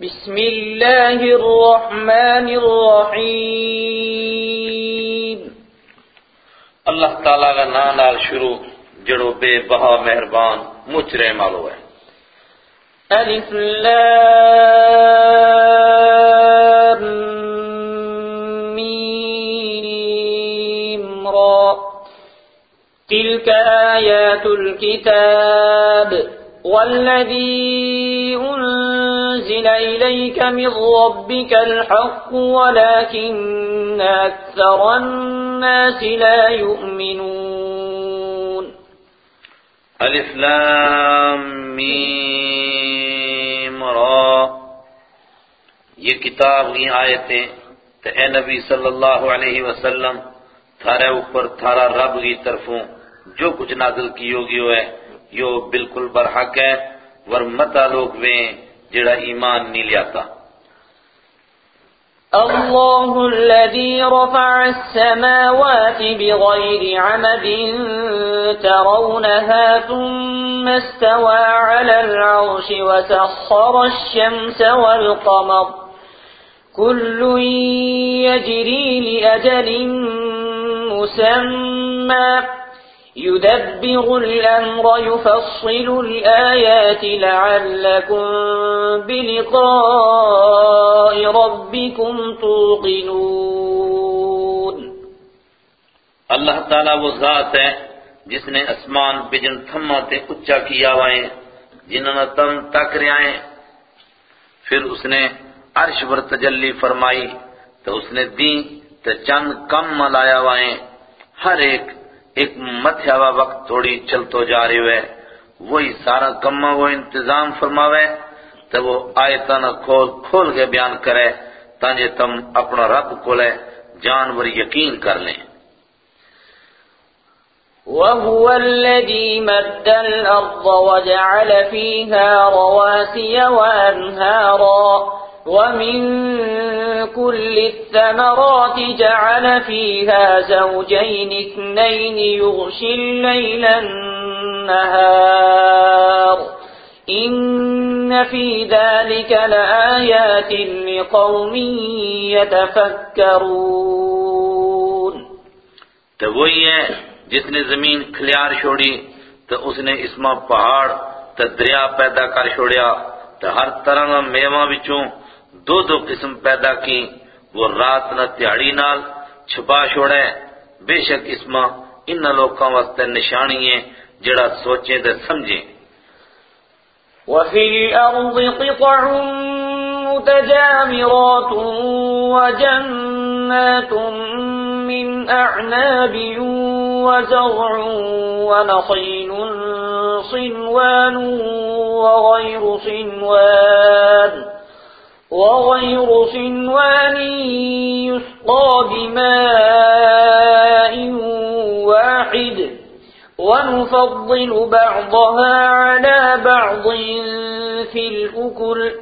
بسم الله الرحمن الرحيم. اللہ تعالیٰ کا نام نال شروع جڑو بے بہا مہربان مچرے مالو ہے۔ ألف لام ميم را. تلك آيات الكتاب والذي أنزل إليك من ربك الحق ولكن أكثر الناس لا يؤمنون. الف لام میم را. یہ کتاب کی آیتیں تے اے نبی صلی اللہ علیہ وسلم تھارے اوپر تھارا رب کی طرفوں جو کچھ نازل کی ہوگی ہے یو بالکل برحق ہے ورمتا لوگ ویں جڑا ایمان نہیں لیاتا۔ الله الذي رفع السماوات بغير عمد ترونها ثم استوى على العرش وسخر الشمس والقمر. كل يجري لأجل مسمى. يدبر الأمر يفصل الآيات لعلكم بلقاء ربكم توقنون اللہ تعالیٰ وہ ذات ہے جس نے اسمان بجن تھما تے اچا کیا وائیں جنہوں نے تم تک رہائیں پھر اس نے عرش پر تجلی فرمائی تو اس نے دی تو چند کم ملایا وائیں ہر ایک ایک متھیاوا وقت تھوڑی چلتو جا رہی ہے۔ وہی سارا کما وہ انتظام فرماوے۔ تو وہ آیتاں کھول کھول کے بیان کرے، تاکہ تم اپنا رب کھولے، جانور یقین کر لیں۔ وهو الذي مد الأرض وجعل فيها رواسي وأنهارا۔ ومن كل الثمرات جعل فيها زوجين اثنين يغشي الليل النهار إن في ذلك لآيات لقوم يتفكرون تو وہی ہے، جس نے زمین کھلیار چھوڑی، تو اس نے اس میں پہاڑ، تو دریا پیدا کر چھوڑیا، تو ہر طرح کا میواں وچوں دو دو قسم پیدا کی وہ رات نہ تہاڑی نال چھپا چھوڑے۔ بے شک اس میں ان لوکاں واسطے نشانی ہے جڑا سوچیں تے سمجھیں وفي الأرض قطع متجامرات وجنات من أعناب وزرع ونخيل صنوان وغير صنوان وغير صنوان يسقى بماء واحد ونفضل بعضها على بعض في الأكل.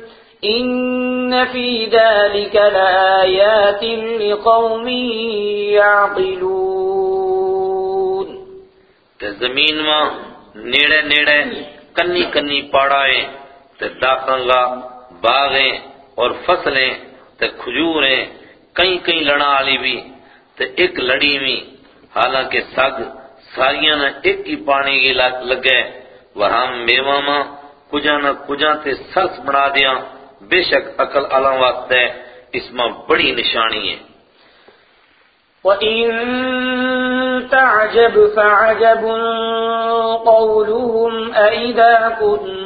إن في ذلك لآيات لقوم يعقلون. تے زمین ماں نیڑے نیڑے کنی کنی پاڑائیں تے داخنگا باغیں اور فصلیں تے کھجوریں کئی کئی لڑا آلی بھی تے ایک لڑی بھی۔ حالانکہ سگ ساریاں نہ ایک ہی پانی کی لگے۔ وہاں میواں ماں کجا نہ کجا تے سرس بنا دیا بے شک عقل علا واسطے اس میں بڑی نشانی ہے۔ وَإِن تَعْجَبْ فَعَجَبٌ قَوْلُهُمْ أَإِذَا كُنَّا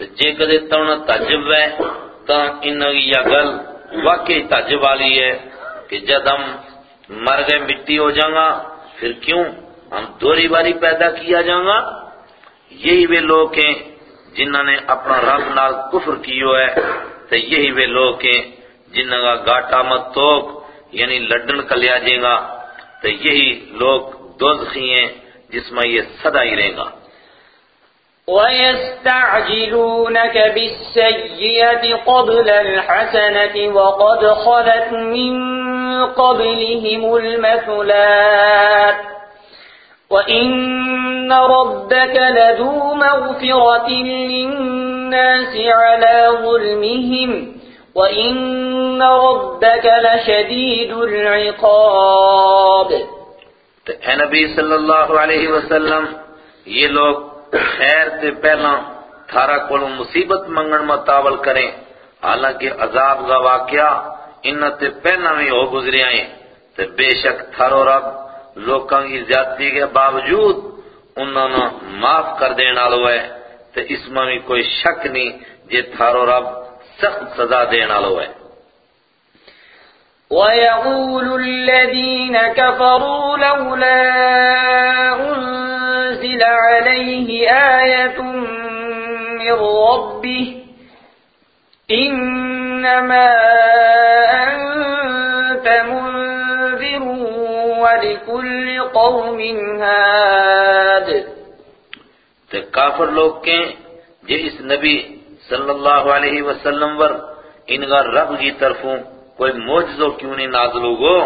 تو جے کدے تونا تعجب ہے تا انہی یہ گل واقعی تعجب والی ہے کہ جب ہم مر گئے مٹی ہو جاؤں پھر کیوں ہم دوری باری پیدا کیا جاؤں گا یہی وہ لوگ ہیں جنہوں نے اپنا رب نال کفر کیو ہے تو یہی وہ لوگ ہیں جنہوں کا گاٹا مت توک یعنی لڈن کلیا جائے گا تو یہی لوگ دوزخی ہیں جس میں یہ صدا ہی رہے گا وَيَسْتَعْجِلُونَكَ بِالسَّيِّئَةِ قَبْلَ الْحَسَنَةِ وَقَدْ خَلَتْ مِن قَبْلِهِمُ الْمَثُلَاتِ. وَإِنَّ رَبَّكَ لَذُو مَغْفِرَةٍ لِلنَّاسِ عَلَى ظُلْمِهِمْ. وَإِنَّ رَبَّكَ لَشَدِيدُ الْعِقَابِ. نبی صلی اللہ علیہ وسلم یہ لوگ خیر تے پہلا تھارا کولو مصیبت منگن متاول کریں۔ حالانکہ عذاب کا واقعہ انہ تے پہلا میں ہو گزرے آئیں تے بے شک تھارو رب لوکاں کی زیادتی کے باوجود انہوں نے معاف کر دینا لو ہے۔ تے اس میں بھی کوئی شک نہیں جے تھارو رب سخت سزا دینا لو ہے۔ وَيَقُولُ الَّذِينَ كَفَرُوا لَوْلَا أُنزِلَ عَلَيْهِ آيَةٌ مِّن رَّبِّهِ. إِنَّمَا أَنتَ مُنذِرٌ وَلِكُلِّ قَوْمٍ هَادٍ. تے کافر لوگ کہیں جے اس نبی صلی اللہ علیہ وسلم ور ان کا رب کی طرفوں کوئی موجزو کیوں نہیں نازل ہوگو؟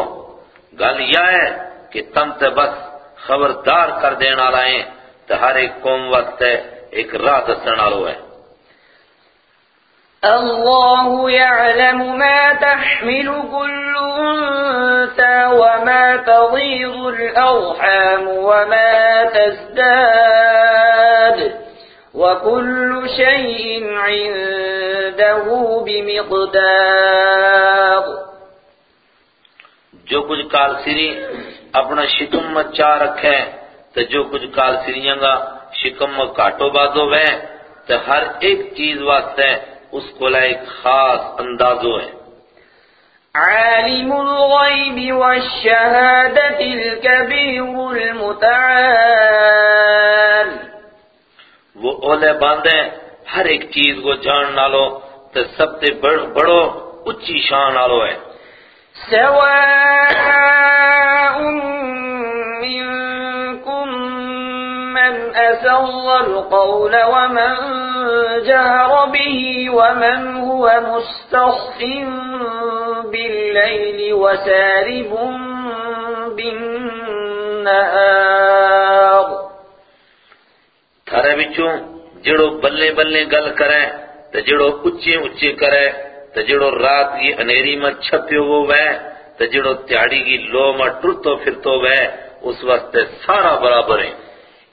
گل یہ ہے کہ تم تے بس خبردار کر دینا لائیں تو ہر ایک قوم ہے ایک راہ دسن آلو ہے۔ الله يعلم ما تحمل كل أنثى وما تغيظ الأرحام وما تزداد وكل شيء عنده بمقدار۔ جو کچھ کال سری اپنا شکم میں چاہ رکھے تو جو کچھ کال سریاں گا شکم میں کاٹو بازو ہے تو ہر ایک چیز واسطے اس کو لائے ایک خاص اندازو ہے۔ عالم الغيب والشهادة الكبير المتعال۔ وہ اولے باندھے ہر ایک چیز کو جان نالو تو سب تے بڑ- بڑو اچھی شان نالو ہے۔ سواء من أسر القول ومن جهر به ومن هو مستخف بالليل وسارب بالنهار. تھارے بچوں جڑو بلے بلے گل کرے تو جڑو اچے اچے کرے تو جڑو رات کی انیری میں چھپیو وہ وے تو جڑو تیاڑی کی لو میں ٹرتو پھرتو وے اس وقت سارا برابر ہیں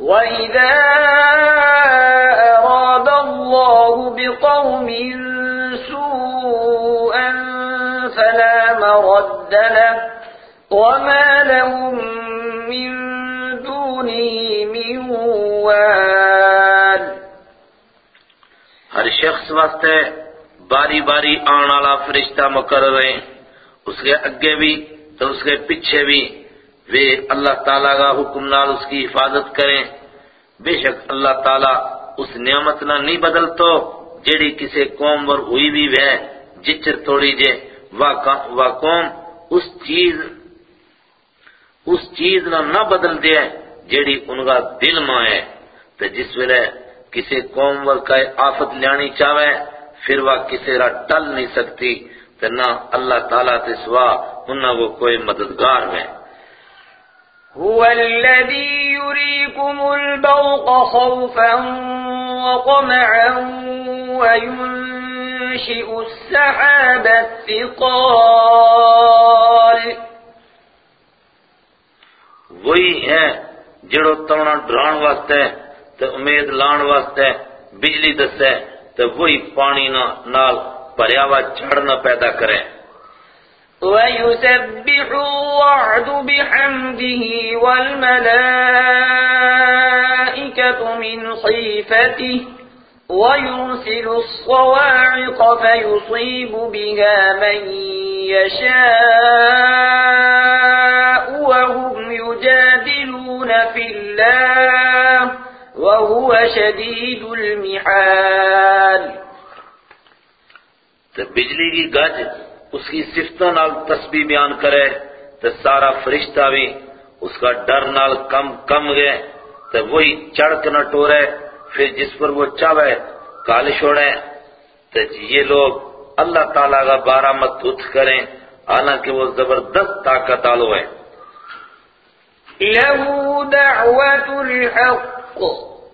وَإِذَا أَرَادَ اللَّهُ بِقَوْمٍ سُوءًا فَلَا مَرَدَّ لَهُ وَمَا لَهُم مِّن دُونِهِ مِن وَالٍ ہر شخص واسطے باری باری آن والا فرشتہ مقرر ہیں۔ اس کے اگے بھی تو اس کے پیچھے بھی وہ اللہ تعالیٰ کا حکم نال اس کی حفاظت کریں۔ بے شک اللہ تعالیٰ اس نعمت نہ نہیں بدلتو جیڑی کسی قوم پر ہوئی بھی وہ جچر توڑی جے وہ قوم اس چیز اس چیز نہ نہ بدل دے جیڑی ان کا دل ماں ہے۔ تو جس ویلے کسی قوم ور کا آفت لانی چاہے، پھر وہ کسی را ٹل نہیں سکتی۔ تو نہ اللہ تعالیٰ تے سوا انہاں کو کوئی مددگار ہے۔ هو الذي يريكم البرق خوفا وطمعا وينشئ السحاب الثقال. وہی ہے جڑو تونا ڈران واسطے تے امید لان واسطے بجلی دسے تے وہی پانی نا- نال پریاوا چڑھنا پیدا کریں ويسبح الرعد بحمده والملائكة من خيفته ويرسل الصواعق فيصيب بها من يشاء وهم يجادلون في الله وهو شديد المحال. بجلی کی گج اس کی صفتوں نال تسبیح بیان کرے تو سارا فرشتہ بھی اس کا ڈر نال کم کم گئے تو وہی چڑھ کے نہ ٹورے، پھر جس پر وہ چاہے کال چھوڑے۔ تو یہ لوگ اللہ تعالیٰ کا بارہ مت اٹھ کریں، حالانکہ وہ زبردست طاقت آلو ہے له دعوة الحق۔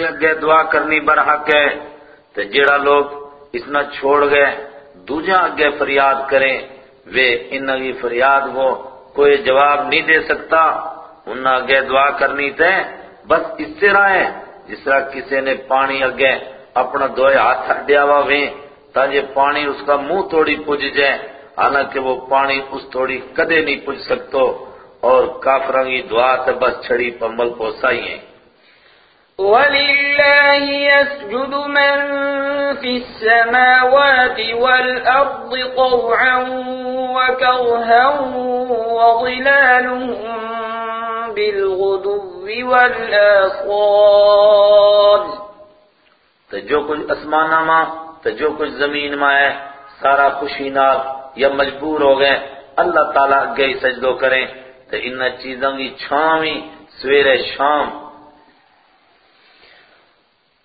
اس سے اگے دعا کرنی برحق ہے تو جڑا لوگ اسنا چھوڑ گئے دوجہ اگے فریاد کریں وہ ان کی فریاد کو کوئی جواب نہیں دے سکتا۔ انہاں اگے دعا کرنی تے بس اس طرح ہے، جس طرح کسی نے پانی اگے اپنا دوئے ہاتھ ہڈیا ہوا تاکہ پانی اس کا منہ توڑی پج جائے۔ حالانکہ وہ پانی اس توڑی کدے نہیں پج سکتو، اور کافروں کی دعا تے بس چھڑی پمبل پوسائی ہیں۔ ولله يسجد من في السماوات والأرض طوعا وكرها وظلالهم بالغدو والآصال. تو جو کچھ اسمانہ ماں تو جو کچھ زمین ماں ہے، سارا خوشی نال یا مجبور ہو گئے، اللہ تعالیٰ گئی سجدو کریں۔ تو ان چیزوں کی چھاویں سویرے شام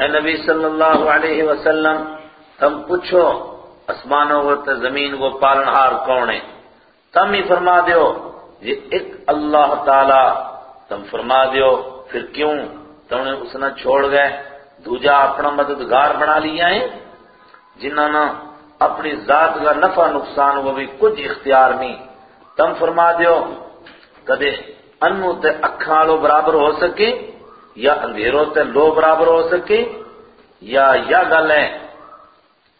اے نبی صلی اللہ علیہ وسلم، تم پوچھو اسمانوں کو تے زمین کو پالنہار کون ہے؟ تم ہی فرما دیو، یہ ایک اللہ تعالی۔ تم فرما دیو، پھر کیوں؟ تم نے اس چھوڑ گئے، دوجا اپنا مددگار بنا لیا ہے۔ جنہوں نے اپنی ذات کا نفع نقصان وہ بھی کچھ اختیار نہیں۔ تم فرما دیو، کدے انو تے اکھاں برابر ہو سکے؟ یا اندھیروں تے لو برابر ہو سکے، یا یا گل ہے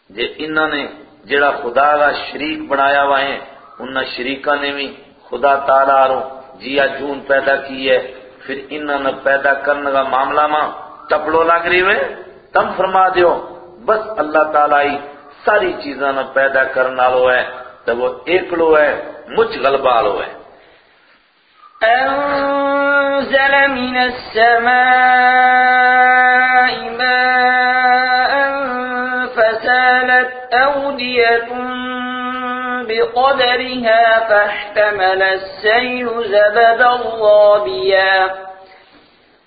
جے انہوں نے جڑا خدا کا شریک بنایا ہوا ہے، انہاں شریکاں نے بھی خدا تعالیٰ رو جیا جون پیدا کی ہے۔ پھر انہوں نے پیدا کرنے کا معاملہ ماں ٹپڑو لگ رہی ہوئے تم فرما دیو، بس اللہ تعالیٰ ہی ساری چیزاں نے پیدا کرنا لو ہے، تو وہ ایک لو ہے مجھ غلبہ لو ہے۔ أنزل من السماء ماء فسالت أودية بقدرها فاحتمل السيل زبدا رابيا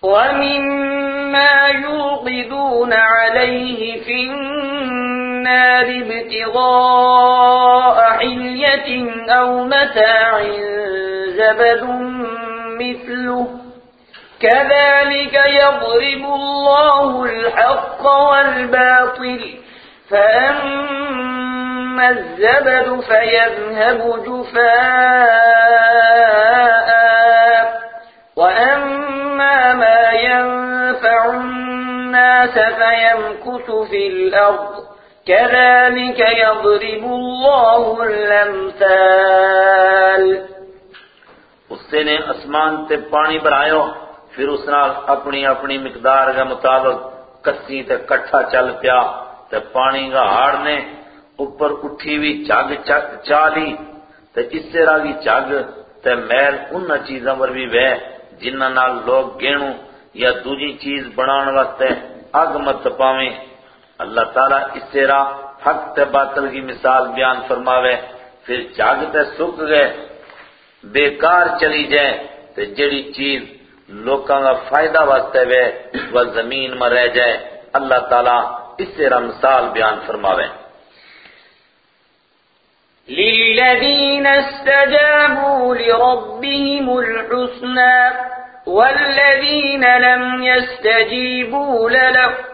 ومما يوقدون عليه في النار ابتغاء حلية أو متاع زبد مثله. كذلك يضرب الله الحق والباطل فأما الزبد فيذهب جفاء وأما ما ينفع الناس فيمكث في الأرض كذلك يضرب الله الأمثال. اس نے آسمان تے پانی بھرایو۔ پھر اس نال اپنی اپنی مقدار کے مطابق کسی تے کٹھا چل پیا تے پانی کا ہاڑ نے اوپر اٹھی بھی جگ چالی تے اس سے راگی جگ تے میل ان چیزاں پر بھی وے جنہ نال لوگ گینو یا دوجی چیز بنان واسطے اگ مت پاویں۔ اللہ تعالیٰ اس سے راہ حق تے باطل کی مثال بیان فرماوے۔ پھر جگ تے سکھ گئے بیکار چلی جائے تو جڑی چیز لوکاں کا فائدہ واسطے وے وہ زمین میں رہ جائے۔ اللہ تعالیٰ اس سے رمثال بیان فرماوے۔ للذین استجابوا لربهم الحسنى والذین لم يستجیبوا للہ۔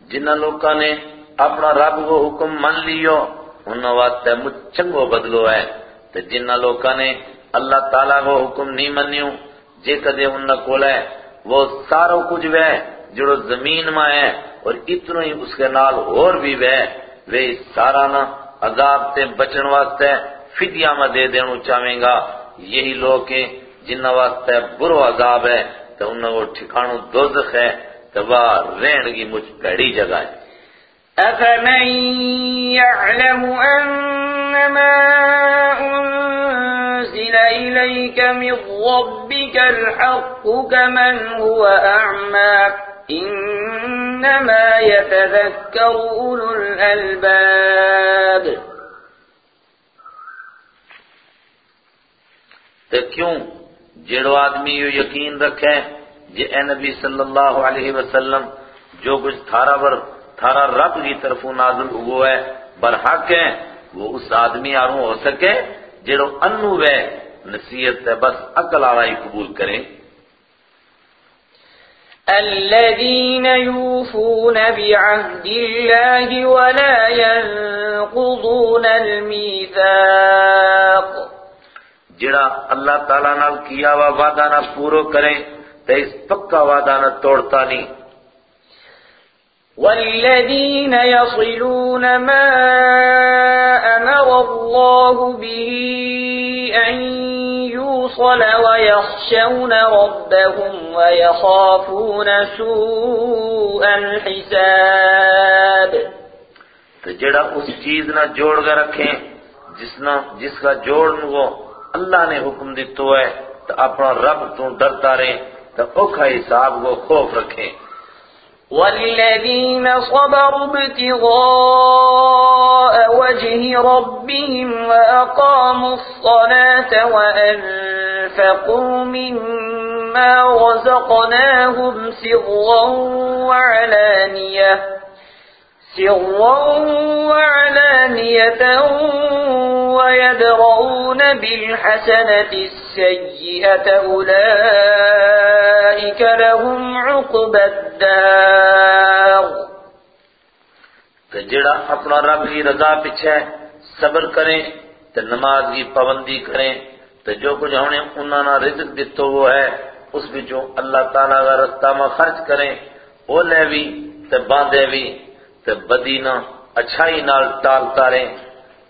جنہ لوکاں نے اپنا رب کو حکم من لیو انہوں واسطے مجھ چنگو بدلو ہے۔ تو جنہ لوکاں نے اللہ تعالیٰ کو حکم نہیں منیو، جے کدے انہوں کول ہے، وہ سارو کچھ وے جڑو زمین میں ہے، اور اتنو ہی اس کے نال اور بھی وے وے سارا نا عذاب تے بچن واسطے فدیہ میں دے دینو چاہیں گا۔ یہی لوگ ہیں جنہ واسطے برو عذاب ہے تو انہوں کو ٹھکانو دوزخ ہے۔ وہ رہن کی مجھ پیڑی جگہ ہے أفمن يعلم أنما أنزل إليك من ربك الحق كمن هو أعمى إنما يتذكر أولو الألباب۔ تو کیوں؟ جڑو آدمی یقین رکھے جے اے نبی صلی اللہ علیہ وسلم جو کچھ تھارا پر تھارا رب کی طرف نازل ہوئے ہے برحق ہے وہ اس آدمی آروں ہو سکے جڑو انو وے نصیحت ہے بس عقل آرائی قبول کریں۔ الذين يوفون بعهد الله ولا ينقضون الميثاق. جڑا اللہ تعالیٰ نال کیا ہوا وعدہ نہ پورو کریں تو اس پکا وعدہ نہ توڑتا نہیں۔ والذين يصلون ما أمر الله به أن يوصل ويخشون ربهم ويخافون سوء الحساب۔ تو جڑا اس چیز نہ جوڑ کر رکھیں جس نہ جس کا جوڑن وہ اللہ نے حکم دیتو ہے تو اپنا رب تو ڈرتا رہے تو اوکھا حساب کو خوف رکھیں۔ والذين صبروا ابتغاء وجه ربهم وأقاموا الصلاة وأنفقوا مما رزقناهم سرا وعلانية سرا وعلانية ويدرؤون بالحسنة السيئة أولئك لهم عقبى الدار. تو جڑا اپنا رب کی رضا پیچھے صبر کریں تو نماز کی پابندی کریں تو جو کچھ ہم نے انہوں نے رزق دیتو وہ ہے، اس بچوں اللہ تعالیٰ کا رستہ میں خرچ کریں۔ وہ لے بھی تو باندھے بھی تو بدی نہ اچھائی نال ٹالتا رہیں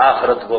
آخرت کو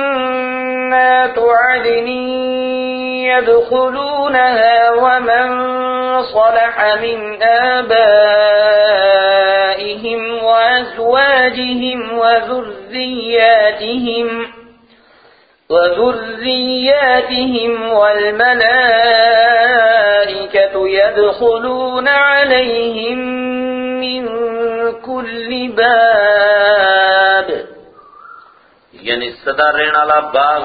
جنات عدن يدخلونها ومن صلح من آبائهم وأزواجهم وذرياتهم وذرياتهم والملائكة يدخلون عليهم من كل باب. یعنی صدا رہن والا باغ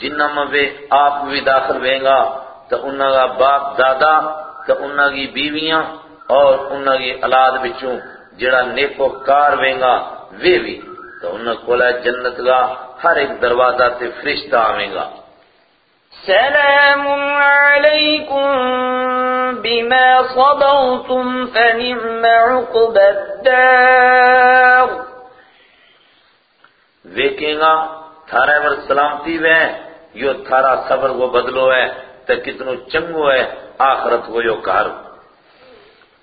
جنہ میں وہ آپ بھی داخل ہوئیں گا، تو انہاں کا باپ دادا، تو انہاں کی بیویاں اور انہاں کی اولاد بچوں، جڑا نیکو کار ہوئیں گا، وہ بھی، تو انہاں کولا جنت کا ہر ایک دروازہ تے فرشتہ آویں گا۔ سلام عليكم بما صبرتم فنعم عقب الدار۔ وہ کہیں گا تھارا پر سلامتی وے یو تھارا صبر کو بدلو ہے تو کتنو چنگو ہے آخرت کو یو کار۔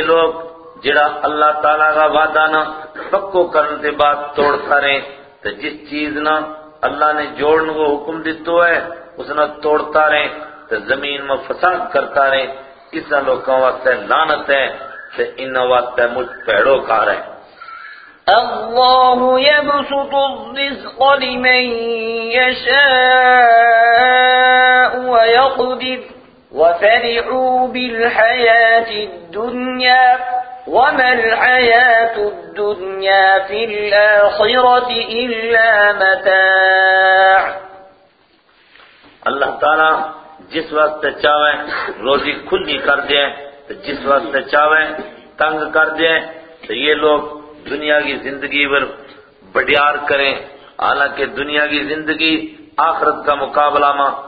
لوگ جڑا اللہ تعالیٰ کا وعدہ نہ پکو کرنے کے بعد توڑتا رہے۔ تو جس چیز نہ اللہ نے جوڑنے کو حکم دیتو ہے، اس نے توڑتا رہے۔ تو زمین میں فساد کرتا رہے۔ اس لوگوں واسطے لانت ہے۔ تو ان واسطے مجھ پیڑو کار ہے۔ الله يبسط الرزق لمن يشاء ويقدر وفرحوا بالحياة الدنيا وما الحياة الدنيا في الآخرة إلا متاع۔ اللہ تعالیٰ جس وقت چاہے روزی کھلی کر دے، تو جس وقت چاہے تنگ کر دے، تو یہ لوگ دنیا کی زندگی پر بڑیار کریں۔ حالانکہ دنیا کی زندگی آخرت کا مقابلہ میں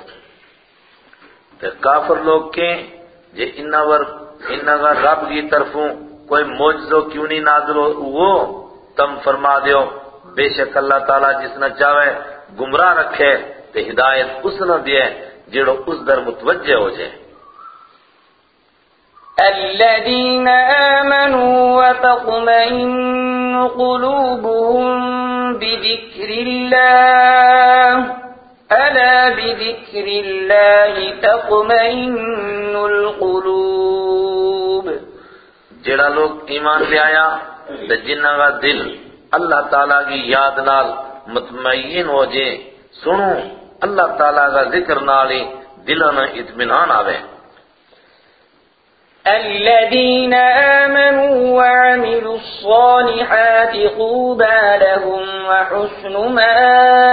تے کافر لوگ کے جے انہا ور انہا کا رب کی طرفوں کوئی موجزو کیوں نہیں نازل ہو؟ وہ تم فرما دیو، بے شک اللہ تعالیٰ جس نہ چاہے گمراہ رکھے تے ہدایت اس نہ دیے جڑو اس در متوجہ ہو جائے۔ الذين آمنوا وتطمئن قلوبهم بذكر الله ألا بذكر الله تطمئن القلوب جڑا لوگ ایمان لے آیا تے جنہ کا دل اللہ تعالیٰ کی یاد نال مطمئن ہو جائے سنو اللہ تعالیٰ کا ذکر نالی دلوں میں اطمینان آوے۔ الذين آمنوا وعملوا الصالحات طوبى لهم وحسن مآب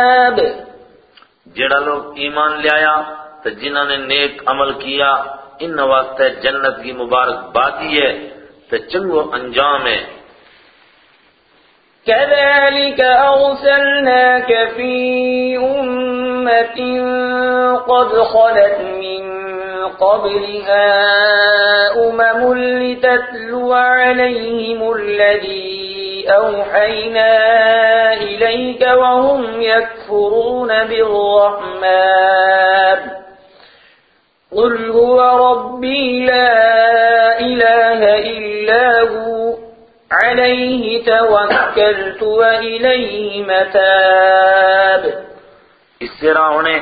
جڑا لوگ ایمان لے آیا تو جنہوں نے نیک عمل کیا، ان واسطے جنت کی مبارک بادی ہے تو چنگو انجام ہے۔ كذلك أرسلناك في أمة قد خلت من قبلها أمم لتتلو عليهم الذي أوحينا إليك وهم يكفرون بالرحمن. قل هو ربي لا إله إلا هو. عليه توكلت وإليه متاب. اس طرح انہیں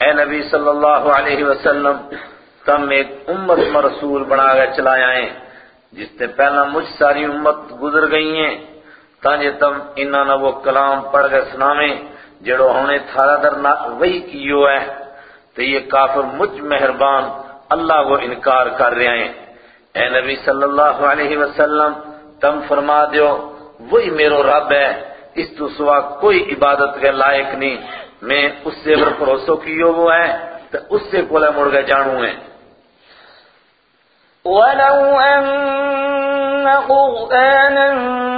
اے نبی صلی اللہ علیہ وسلم تم ایک امت میں رسول بنا گئے چلایا ہے جس نے پہلا مجھ ساری امت گزر گئی ہیں۔ تاکہ تم انہاں نہ وہ کلام پڑھ گئے سنامیں جڑو ہونے تھارا در وہی کیو ہے۔ تو یہ کافر مجھ مہربان اللہ کو انکار کر رہے ہیں۔ اے نبی صلی اللہ علیہ وسلم، تم فرما دیو وہی میرو رب ہے، اس تو سوا کوئی عبادت کے لائق نہیں۔ میں اس سے اگر بھروسو کیو وہ ہے تو اس سے کولے مڑ گئے جانوں ہیں ولو أن قرآنا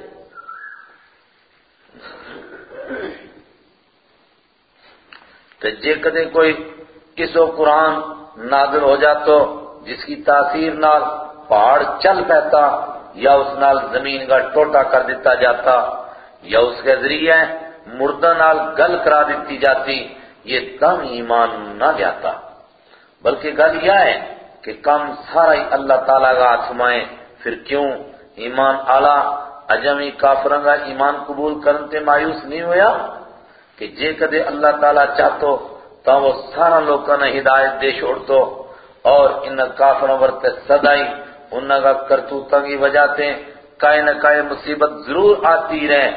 تو جے کدے کوئی کسو قرآن نازل ہو جاتو جس کی تاثیر نال پہاڑ چل پیتا یا اس نال زمین کا ٹوٹا کر دیتا جاتا یا اس کے ذریعے مردہ نال گل کرا دیتی جاتی، یہ تم ایمان نہ جاتا بلکہ گل یہ ہے کہ کم سارا ہی اللہ تعالیٰ کا آسمائیں پھر کیوں؟ ایمان آلہ، اجمی کافروں کا ایمان قبول کرنے مایوس نہیں ہویا؟ کہ جے کدے اللہ تعالیٰ چاہتو تو وہ سارا لوگوں نے ہدایت دے چھوڑتو اور ان کافروں ورتے صدائی انہاں کا کرتوتاں کی وجہ سے کائے نہ کائے مصیبت ضرور آتی رہے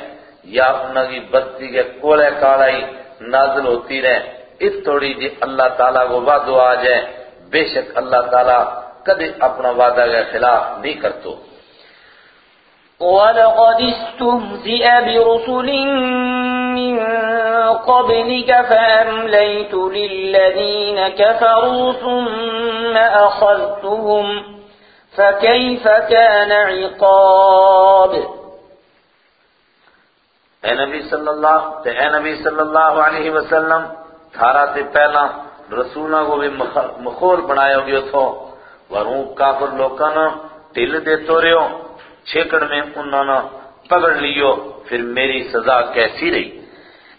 یا انہاں کی بدتی کے کولے کالائی نازل ہوتی رہے اس تھوڑی جی اللہ تعالیٰ کو وعدو آ جائے بے شک اللہ تعالیٰ کدے اپنا وعدہ کے خلاف نہیں کرتو۔ وَلَقَدِ اسْتُهْزِئَ بِرُسُلٍ مِّن قَبْلِكَ فَأَمْلَيْتُ لِلَّذِينَ كَفَرُوا ثُمَّ أَخَذْتُهُمْ فَكَيْفَ كَانَ عِقَابِ؟ اے نبی صلی اللہ تے اے نبی صلی اللہ علیہ وسلم، تھارا تے پہلا رسولہ کو بھی مخول بنایا گیا تھو وروں کافر لوکانا ٹل دے تو رہو چھیکڑ میں انہوں نے پکڑ لیو، پھر میری سزا کیسی رہی؟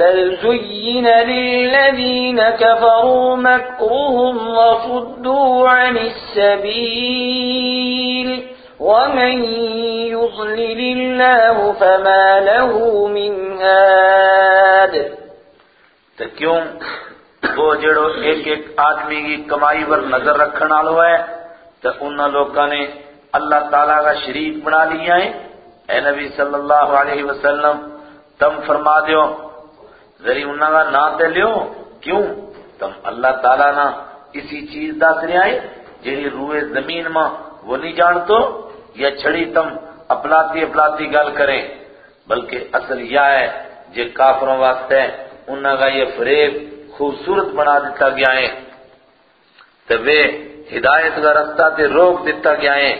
بل زين للذين كفروا مكرهم وصدوا عن السبيل ومن يضلل الله فما له من هاد تو کیوں؟ وہ جڑو ایک ایک آدمی کی کمائی پر نظر رکھن آلو ہے تو ان لوگوں نے اللہ تعالیٰ کا شریک بنا لیا ہے۔ اے نبی صلی اللہ علیہ وسلم، تم فرما دیو ذری انہوں کا نا تے لیو۔ کیوں؟ تم اللہ تعالیٰ نا اسی چیز دا سریائے جہی روئے زمین ماں وہ نہیں جانتو یا چھڑی تم اپلاتی اپلاتی گل کریں۔ بلکہ اصل یہ ہے جے کافروں واسطے انہوں کا یہ فریب خوبصورت بنا دیتا گیا ہے۔ تو وہ ہدایت کا رستہ تے روک دیتا گیا ہے۔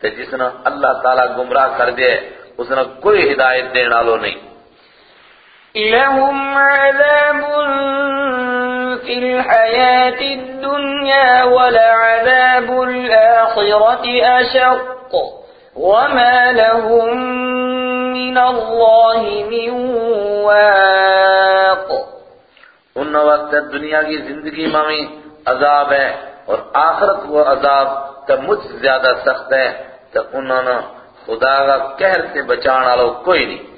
تو جس نے اللہ تعالیٰ گمراہ کر دے، اس نے کوئی ہدایت دین آلو نہیں۔ لهم عذاب في الحياة الدنيا ولعذاب الآخرة أشق وما لهم من الله من واق. ان وقت دنیا کی زندگی میں عذاب ہے اور آخرت وہ عذاب تو مجھ زیادہ سخت ہے تو انہوں نے خدا کا قہر سے بچانا لو کوئی نہیں۔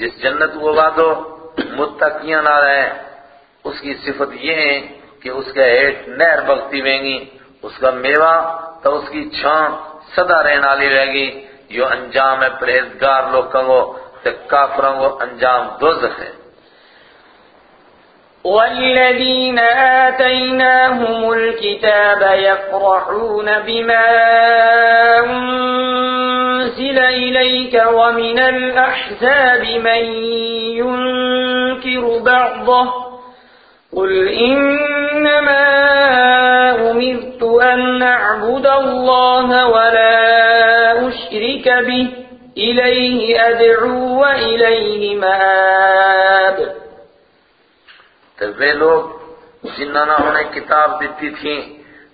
جس جنت وہ وعدو متقیاں نہ رہے، اس کی صفت یہ ہے کہ اس کا ایٹ نہر بغتی ویں گی، اس کا میوہ تو اس کی چھان سدا رہنے والی رہے گی۔ یہ انجام ہے پرہیزگار لوگوں کو تے کافروں کو انجام دوزخ ہے۔ والذين آتيناهم الكتاب يفرحون بما أنزل إليك ومن الأحزاب من ينكر بعضه قل إنما أمرت أن نعبد الله ولا أشرك به إليه أدعو وإليه مآب. تو وہ لوگ جنہوں نے انہیں کتاب دیتی تھی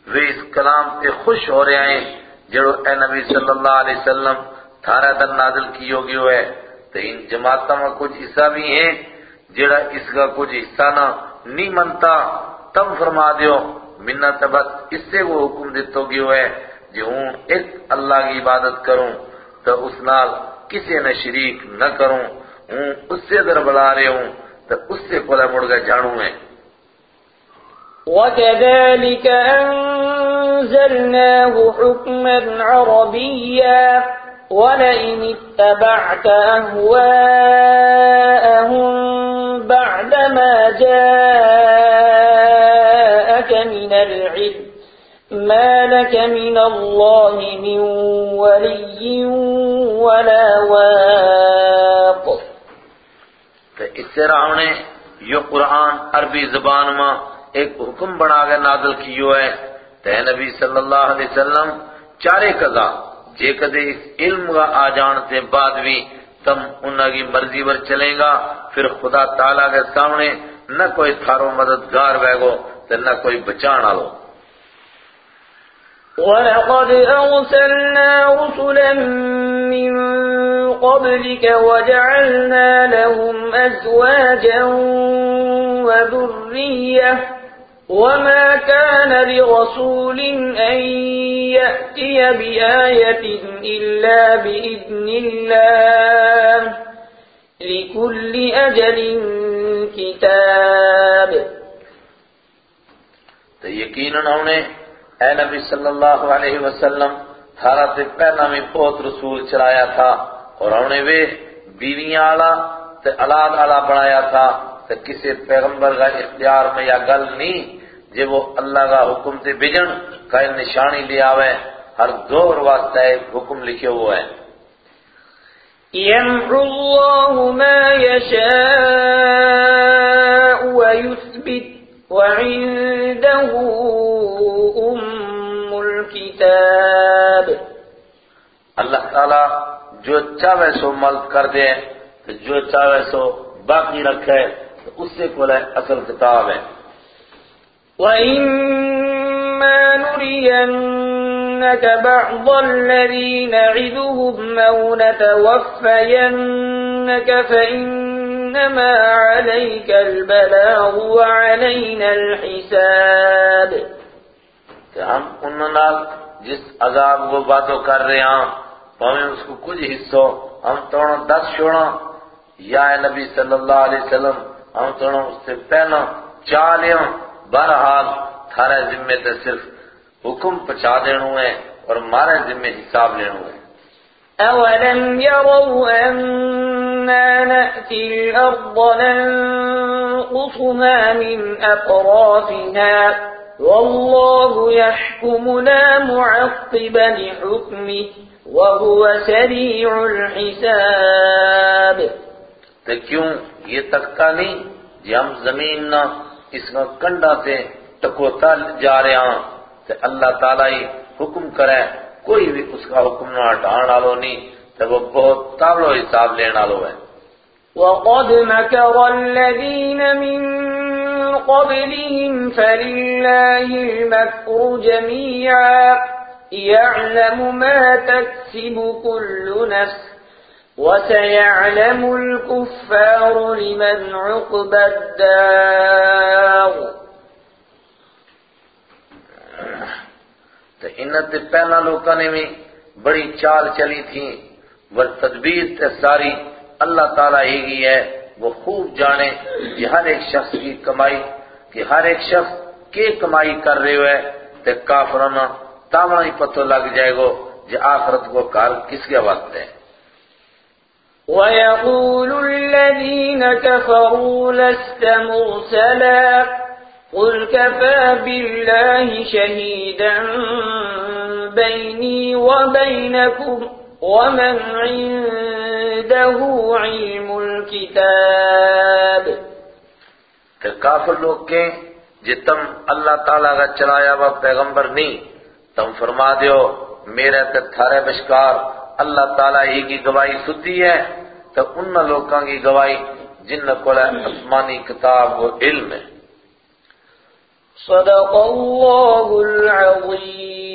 وہ اس کلام پہ خوش ہو رہے ہیں جڑو اے نبی صلی اللہ علیہ وسلم تھارا در نازل کی ہوگی ہوئے تو ان جماعتوں میں کچھ حصہ بھی ہیں، جڑا اس کا کچھ حصہ نہ نہیں منتا۔ تم فرما دیو منت بس اس سے وہ حکم دیتو گی ہوئے جو ہوں ایک اللہ کی عبادت کروں، تو اس نال کسی نے شریک نہ کروں۔ ہوں اس سے در بلا رہے ہوں، تو اس سے کھولا مڑ گئے جانوں میں۔ وكذلك أنزلناه حكما عربيا۔ ولئن اتبعت أهواءهم بعدما جاءك من العلم ما لك من الله من ولي ولا واق تو اس سے راونے یہ قرآن عربی زبان میں ایک حکم بنا کے نازل کیو ہے۔ تے نبی صلی اللہ علیہ وسلم چارے قضا جے کدے علم کا آ جان سے بعد بھی تم انہاں کی مرضی پر چلیں گا، پھر خدا تعالیٰ کے سامنے نہ کوئی تھارو مددگار بیگو تے نہ کوئی بچان آلو۔ ولقد أرسلنا رسلا من قبلك وجعلنا لهم أزواجا وذرية وما كان لرسول أن يأتي بآية إلا بإذن الله لكل أجل كتاب تو یقیناً انہیں اے نبی صلی اللہ علیہ وسلم تھارا سے پہلا میں بہت رسول چلایا تھا اور انہیں وہ بیویاں آلا تے علاد آلا بنایا تھا تے کسی پیغمبر کا اختیار میں یا گل نہیں جب وہ اللہ کا حکم تے بجن کا نشانی لے آوے ہر دور واسطہ ایک حکم لکھے ہوئے ہیں۔ يمحو الله ما يشاء ويثبت وعنده أم الكتاب۔ اللہ تعالیٰ جو چاہے سو ملک کر دے جو چاہے سو باقی رکھے اس سے کھولے اصل کتاب ہے۔ وَإِمَّا نُرِيَنَّكَ بَعْضَ الَّذِي نَعِدُهُمْ أَوْ نَتَوَفَّيَنَّكَ فَإِنَّمَا عَلَيْكَ الْبَلَاغُ وَعَلَيْنَا الْحِسَابِ کہ ہم انہوں جس عذاب وہ باتوں کر رہے ہیں ہمیں اس کو کچھ حصوں ہم توڑوں دس چھوڑوں یا نبی صلی اللہ علیہ وسلم ہم توڑوں اس سے پہنا چالیوں بہرحال تھارے ذمے تے صرف حکم پچا دینوں ہے اور مارے ذمے حساب لینوں ہے أَوَلَمْ يَرَوْا أَنَّا نَأْتِي الْأَرْضَ نَنقُصُهَا مِنْ أَطْرَافِهَا وَاللَّهُ يَحْكُمُ لَا مُعَقِّبَ لِحُكْمِهِ وَهُوَ سَرِيعُ الْحِسَابِ۔ تو کیوں یہ تکتا نہیں جی ہم زمین نہ اس کا کنڈا سے ٹکوتا جا رہے ہیں تو اللہ تعالیٰ ہی حکم کرے، کوئی بھی اس کا حکم نہ ہٹان ڈالو نہیں تو وہ بہت تابلو حساب لینا لو ہے۔ وَقَدْ مَكَرَ الَّذِينَ مِن قَبْلِهِمْ فَلِلَّهِ الْمَكْرُ جَمِيعًا يَعْلَمُ مَا تَكْسِبُ كُلُّ نَفْسٍ وَسَيَعْلَمُ الْكُفَّارُ لِمَنْ عُقْبَى الدَّارِ. تو انت پہلا لوکاں نے بھی بڑی چال چلی تھی وہ تدبیر تے ساری اللہ تعالیٰ ہی کی ہے، وہ خوب جانے کہ ہر ایک شخص کی کمائی، کہ ہر ایک شخص کے کمائی کر رہے ہوئے، تے کافرانہ تاونا ہی پتہ لگ جائے گو جے آخرت کو کار کس کے وقت ہے۔ وَيَقُولُ الَّذِينَ كَفَرُوا لَسْتَ مُرْسَلًا قُلْ كَفَى بِاللَّهِ شَهِيدًا بَيْنِي وَبَيْنَكُمْ وَمَنْ عِندَهُ عِلْمُ الْكِتَابِ کہ کافر لوگ کہیں جے تم اللہ تعالیٰ کا چلایا ہوا پیغمبر نہیں، تم فرما دیو، میرے تے تھارے بشکار اللہ تعالیٰ ہی کی گواہی ستی ہے تو ان لوگوں کی گواہی جن کو آسمانی کتاب و علم ہے۔ صدق اللہ العظیم۔